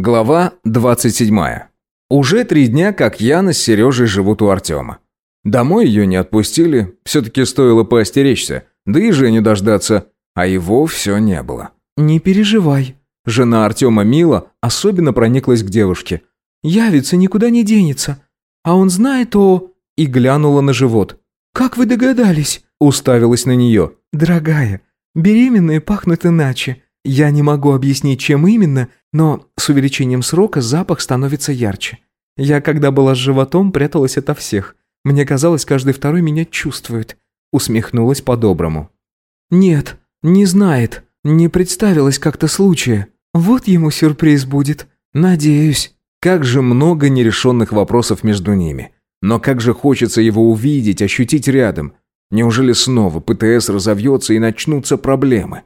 Глава 27. Уже три дня, как Яна с Сережей живут у Артема. Домой ее не отпустили, все-таки стоило поостеречься, да и Женю дождаться, а его все не было. «Не переживай». Жена Артема Мила особенно прониклась к девушке. «Явится, никуда не денется. А он знает о...» И глянула на живот. «Как вы догадались?» Уставилась на нее. «Дорогая, беременные пахнут иначе. Я не могу объяснить, чем именно, но с увеличением срока запах становится ярче. Я, когда была с животом, пряталась ото всех. Мне казалось, каждый второй меня чувствует. Усмехнулась по-доброму. Нет, не знает. Не представилось как-то случая. Вот ему сюрприз будет. Надеюсь. Как же много нерешенных вопросов между ними. Но как же хочется его увидеть, ощутить рядом. Неужели снова ПТС разовьется и начнутся проблемы?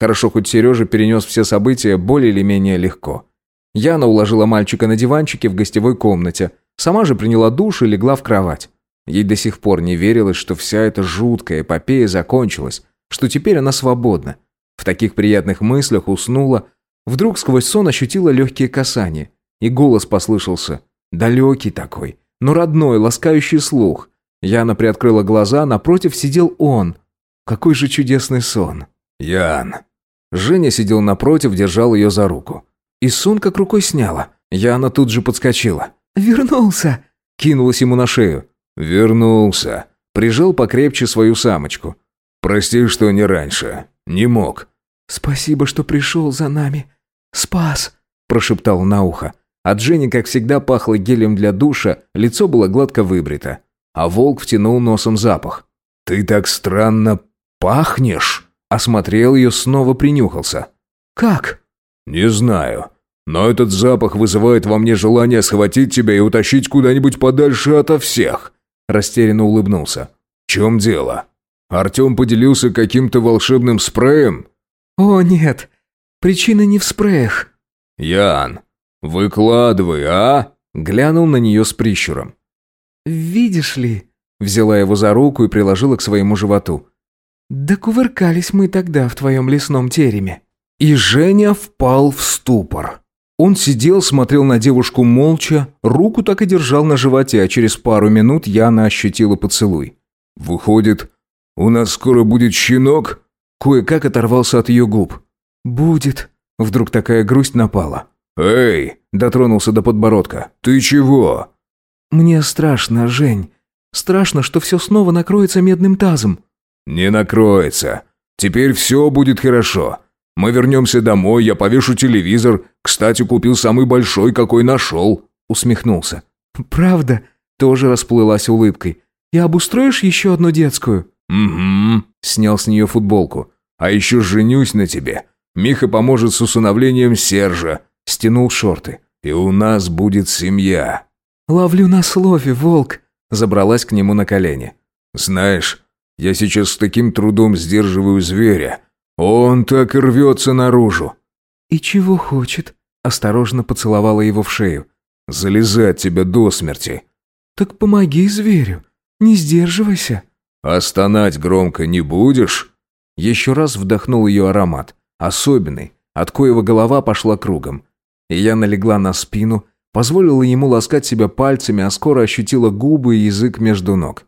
Хорошо, хоть Сережа перенес все события более или менее легко. Яна уложила мальчика на диванчике в гостевой комнате, сама же приняла душ и легла в кровать. Ей до сих пор не верилось, что вся эта жуткая эпопея закончилась, что теперь она свободна. В таких приятных мыслях уснула, вдруг сквозь сон ощутила легкие касания, и голос послышался, далекий такой, но родной, ласкающий слух. Яна приоткрыла глаза, напротив сидел он. Какой же чудесный сон. «Ян, Женя сидел напротив, держал ее за руку. И сон как рукой сняла. Яна тут же подскочила. «Вернулся!» Кинулась ему на шею. вернулся. Прижал покрепче свою самочку. Прости, что не раньше. Не мог». «Спасибо, что пришел за нами. Спас!» Прошептал на ухо. От Жени, как всегда, пахло гелем для душа, лицо было гладко выбрито. А волк втянул носом запах. «Ты так странно пахнешь!» Осмотрел ее, снова принюхался. «Как?» «Не знаю. Но этот запах вызывает во мне желание схватить тебя и утащить куда-нибудь подальше ото всех». Растерянно улыбнулся. «В чем дело? Артем поделился каким-то волшебным спреем?» «О, нет. Причина не в спреях». «Ян, выкладывай, а?» Глянул на нее с прищуром. «Видишь ли...» Взяла его за руку и приложила к своему животу. «Да кувыркались мы тогда в твоем лесном тереме». И Женя впал в ступор. Он сидел, смотрел на девушку молча, руку так и держал на животе, а через пару минут Яна ощутила поцелуй. «Выходит, у нас скоро будет щенок?» Кое-как оторвался от ее губ. «Будет». Вдруг такая грусть напала. «Эй!» – дотронулся до подбородка. «Ты чего?» «Мне страшно, Жень. Страшно, что все снова накроется медным тазом». «Не накроется. Теперь все будет хорошо. Мы вернемся домой, я повешу телевизор. Кстати, купил самый большой, какой нашел», — усмехнулся. «Правда?» — тоже расплылась улыбкой. «И обустроишь еще одну детскую?» «Угу», — снял с нее футболку. «А еще женюсь на тебе. Миха поможет с усыновлением Сержа», — стянул шорты. «И у нас будет семья». «Ловлю на слове, волк», — забралась к нему на колени. «Знаешь, я сейчас с таким трудом сдерживаю зверя. Он так и рвется наружу». «И чего хочет?» Осторожно поцеловала его в шею. «Залезать тебя до смерти». «Так помоги зверю. Не сдерживайся». «А стонать громко не будешь?» Еще раз вдохнул ее аромат. Особенный, от коего голова пошла кругом. И я налегла на спину, позволила ему ласкать себя пальцами, а скоро ощутила губы и язык между ног.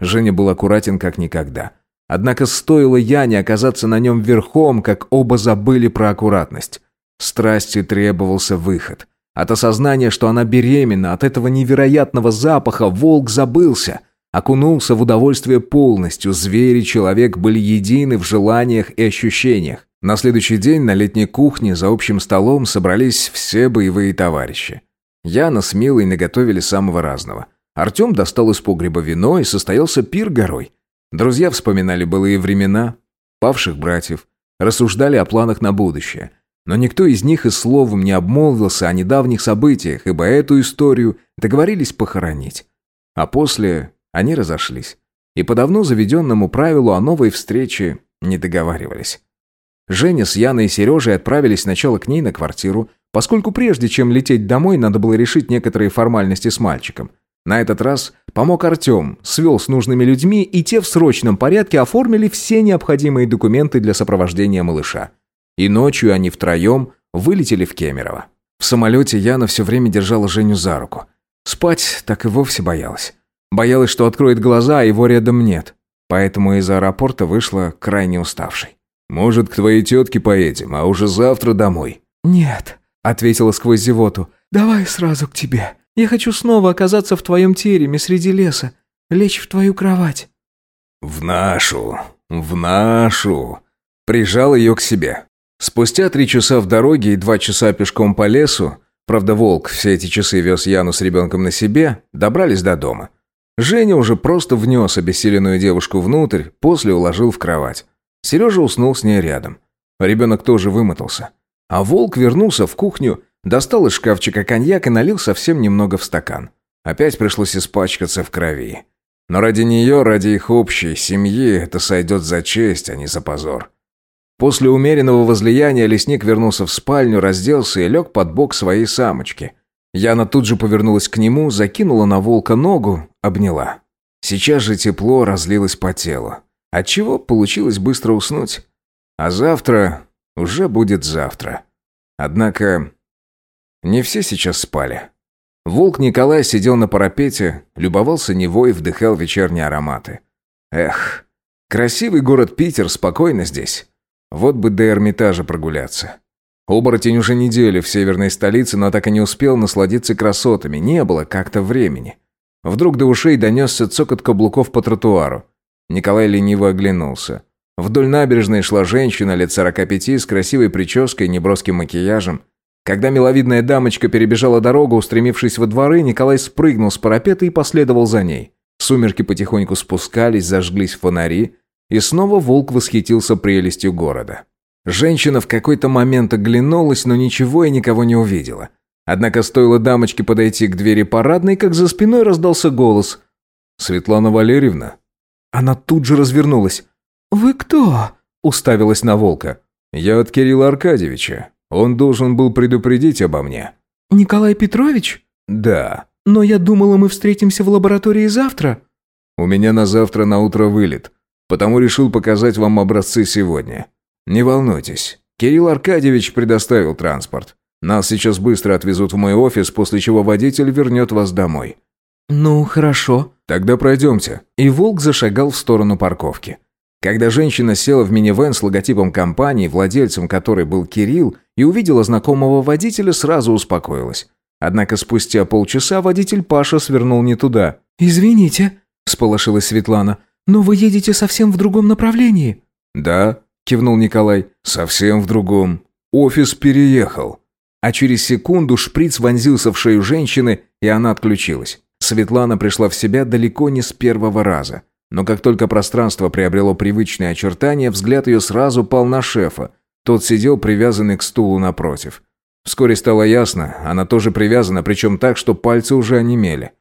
Женя был аккуратен как никогда. Однако стоило Яне оказаться на нем верхом, как оба забыли про аккуратность. Страсти требовался выход. От осознания, что она беременна, от этого невероятного запаха волк забылся. Окунулся в удовольствие полностью, зверь и человек были едины в желаниях и ощущениях. На следующий день на летней кухне за общим столом собрались все боевые товарищи. Яна с Милой наготовили самого разного – Артем достал из погреба вино, и состоялся пир горой. Друзья вспоминали былые времена, павших братьев, рассуждали о планах на будущее. Но никто из них и словом не обмолвился о недавних событиях, ибо эту историю договорились похоронить. А после они разошлись. И по давно заведенному правилу о новой встрече не договаривались. Женя с Яной и Сережей отправились сначала к ней на квартиру, поскольку прежде чем лететь домой, надо было решить некоторые формальности с мальчиком. На этот раз помог Артем, свел с нужными людьми, и те в срочном порядке оформили все необходимые документы для сопровождения малыша. И ночью они втроем вылетели в Кемерово. В самолете Яна все время держала Женю за руку. Спать так и вовсе боялась. Боялась, что откроет глаза, а его рядом нет. Поэтому из аэропорта вышла крайне уставшей. «Может, к твоей тетке поедем, а уже завтра домой?» «Нет», — ответила сквозь зевоту. «Давай сразу к тебе. Я хочу снова оказаться в твоем тереме среди леса, лечь в твою кровать». «В нашу, в нашу!» Прижал ее к себе. Спустя три часа в дороге и два часа пешком по лесу, правда, волк все эти часы вез Яну с ребенком на себе, добрались до дома. Женя уже просто внес обессиленную девушку внутрь, после уложил в кровать. Сережа уснул с ней рядом. Ребенок тоже вымотался. А волк вернулся в кухню, достал из шкафчика коньяк и налил совсем немного в стакан. Опять пришлось испачкаться в крови. Но ради нее, ради их общей семьи, это сойдет за честь, а не за позор. После умеренного возлияния лесник вернулся в спальню, разделся и лег под бок своей самочки. Яна тут же повернулась к нему, закинула на волка ногу, обняла. Сейчас же тепло разлилось по телу. Отчего получилось быстро уснуть. А завтра уже будет завтра. Однако не все сейчас спали. Волк Николай сидел на парапете, любовался Невой и вдыхал вечерние ароматы. Эх, красивый город Питер, спокойно здесь. Вот бы до Эрмитажа прогуляться. Оборотень уже неделю в северной столице, но так и не успел насладиться красотами, не было как-то времени. Вдруг до ушей донесся цокот каблуков по тротуару. Николай лениво оглянулся. Вдоль набережной шла женщина лет сорока пяти с красивой прической и неброским макияжем. Когда миловидная дамочка перебежала дорогу, устремившись во дворы, Николай спрыгнул с парапета и последовал за ней. Сумерки потихоньку спускались, зажглись фонари, и снова волк восхитился прелестью города. Женщина в какой-то момент оглянулась, но ничего и никого не увидела. Однако стоило дамочке подойти к двери парадной, как за спиной раздался голос. «Светлана Валерьевна?» Она тут же развернулась. «Вы кто?» – уставилась на волка. «Я от Кирилла Аркадьевича. Он должен был предупредить обо мне». «Николай Петрович?» «Да». «Но я думала, мы встретимся в лаборатории завтра». «У меня на завтра на утро вылет, потому решил показать вам образцы сегодня. Не волнуйтесь, Кирилл Аркадьевич предоставил транспорт. Нас сейчас быстро отвезут в мой офис, после чего водитель вернет вас домой». «Ну, хорошо». «Тогда пройдемте». И волк зашагал в сторону парковки. Когда женщина села в минивэн с логотипом компании, владельцем которой был Кирилл, и увидела знакомого водителя, сразу успокоилась. Однако спустя полчаса водитель Паша свернул не туда. «Извините», – сполошилась Светлана, – «но вы едете совсем в другом направлении». «Да», – кивнул Николай, – «совсем в другом. Офис переехал». А через секунду шприц вонзился в шею женщины, и она отключилась. Светлана пришла в себя далеко не с первого раза. Но как только пространство приобрело привычные очертания, взгляд ее сразу пал на шефа. Тот сидел привязанный к стулу напротив. Вскоре стало ясно, она тоже привязана, причем так, что пальцы уже онемели.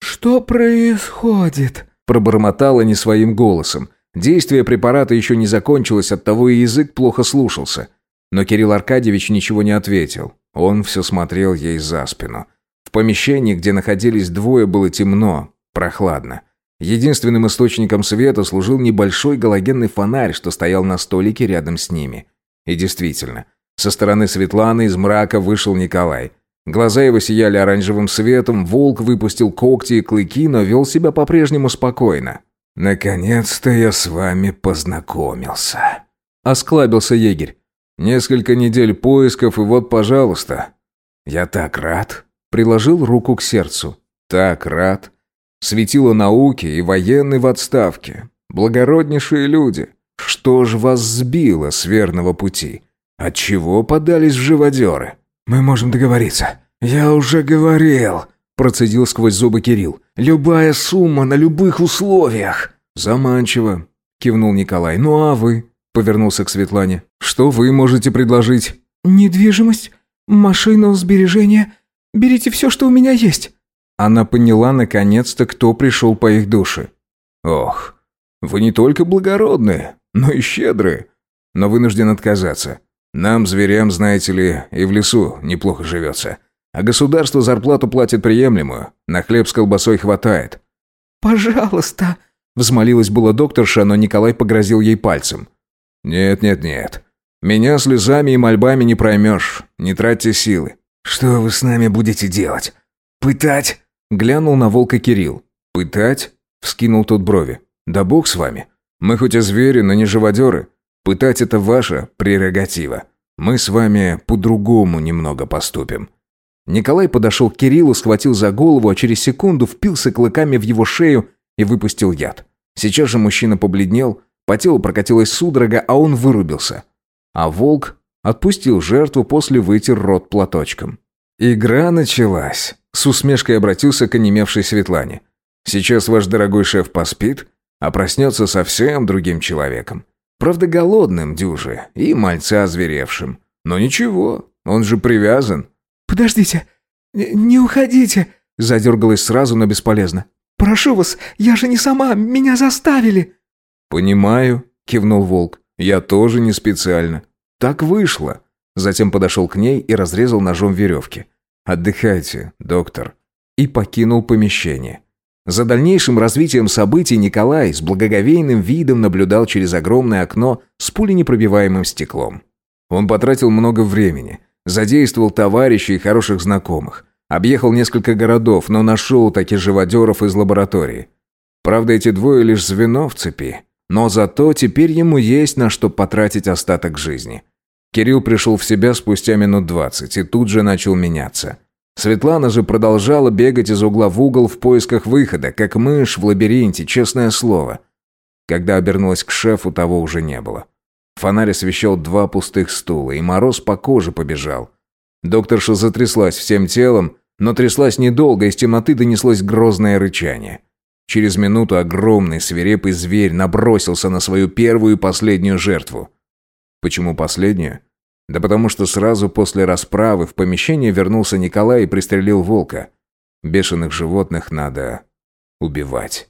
«Что происходит?» Пробормотала не своим голосом. Действие препарата еще не закончилось, оттого и язык плохо слушался. Но Кирилл Аркадьевич ничего не ответил. Он все смотрел ей за спину. В помещении, где находились двое, было темно, прохладно. Единственным источником света служил небольшой галогенный фонарь, что стоял на столике рядом с ними. И действительно, со стороны Светланы из мрака вышел Николай. Глаза его сияли оранжевым светом, волк выпустил когти и клыки, но вел себя по-прежнему спокойно. «Наконец-то я с вами познакомился», — осклабился егерь. «Несколько недель поисков, и вот, пожалуйста». «Я так рад», Приложил руку к сердцу. Так рад. Светило науки и военный в отставке. Благороднейшие люди. Что ж вас сбило с верного пути? Отчего подались в живодеры? Мы можем договориться. Я уже говорил. Процедил сквозь зубы Кирилл. «Любая сумма на любых условиях!» «Заманчиво», — кивнул Николай. «Ну а вы?» — повернулся к Светлане. «Что вы можете предложить?» «Недвижимость, машину, сбережения, Берите все, что у меня есть». Она поняла наконец-то, кто пришел по их душе. «Ох, вы не только благородные, но и щедрые. Но вынужден отказаться. Нам, зверям, знаете ли, и в лесу неплохо живется. А государство зарплату платит приемлемую. На хлеб с колбасой хватает». «Пожалуйста», — взмолилась была докторша, но Николай погрозил ей пальцем. «Нет, нет, нет. Меня слезами и мольбами не проймешь. Не тратьте силы. «Что вы с нами будете делать? Пытать?» Глянул на волка Кирилл. «Пытать?» – вскинул тот брови. «Да бог с вами. Мы хоть и звери, но не живодеры. Пытать – это ваша прерогатива. Мы с вами по-другому немного поступим». Николай подошел к Кириллу, схватил за голову, а через секунду впился клыками в его шею и выпустил яд. Сейчас же мужчина побледнел, по телу прокатилась судорога, а он вырубился. А волк отпустил жертву, после вытер рот платочком. «Игра началась», — с усмешкой обратился к онемевшей Светлане. «Сейчас ваш дорогой шеф поспит, а проснется совсем другим человеком. Правда, голодным дюже и мальца озверевшим. Но ничего, он же привязан». «Подождите, не уходите!» Задергалась сразу, но бесполезно. «Прошу вас, я же не сама, меня заставили!» «Понимаю», — кивнул волк. «Я тоже не специально. Так вышло». Затем подошел к ней и разрезал ножом веревки. «Отдыхайте, доктор». И покинул помещение. За дальнейшим развитием событий Николай с благоговейным видом наблюдал через огромное окно с пуленепробиваемым стеклом. Он потратил много времени, задействовал товарищей и хороших знакомых, объехал несколько городов, но нашел таких живодеров из лаборатории. Правда, эти двое лишь звено в цепи, но зато теперь ему есть на что потратить остаток жизни. Кирилл пришел в себя спустя минут двадцать и тут же начал меняться – Светлана же продолжала бегать из угла в угол в поисках выхода, как мышь в лабиринте, честное слово. Когда обернулась к шефу, того уже не было. Фонарь освещал два пустых стула, и мороз по коже побежал. Докторша затряслась всем телом, но тряслась недолго, из темноты донеслось грозное рычание. Через минуту огромный свирепый зверь набросился на свою первую и последнюю жертву. Почему последнюю? Да потому что сразу после расправы в помещение вернулся Николай и пристрелил волка. Бешеных животных надо убивать.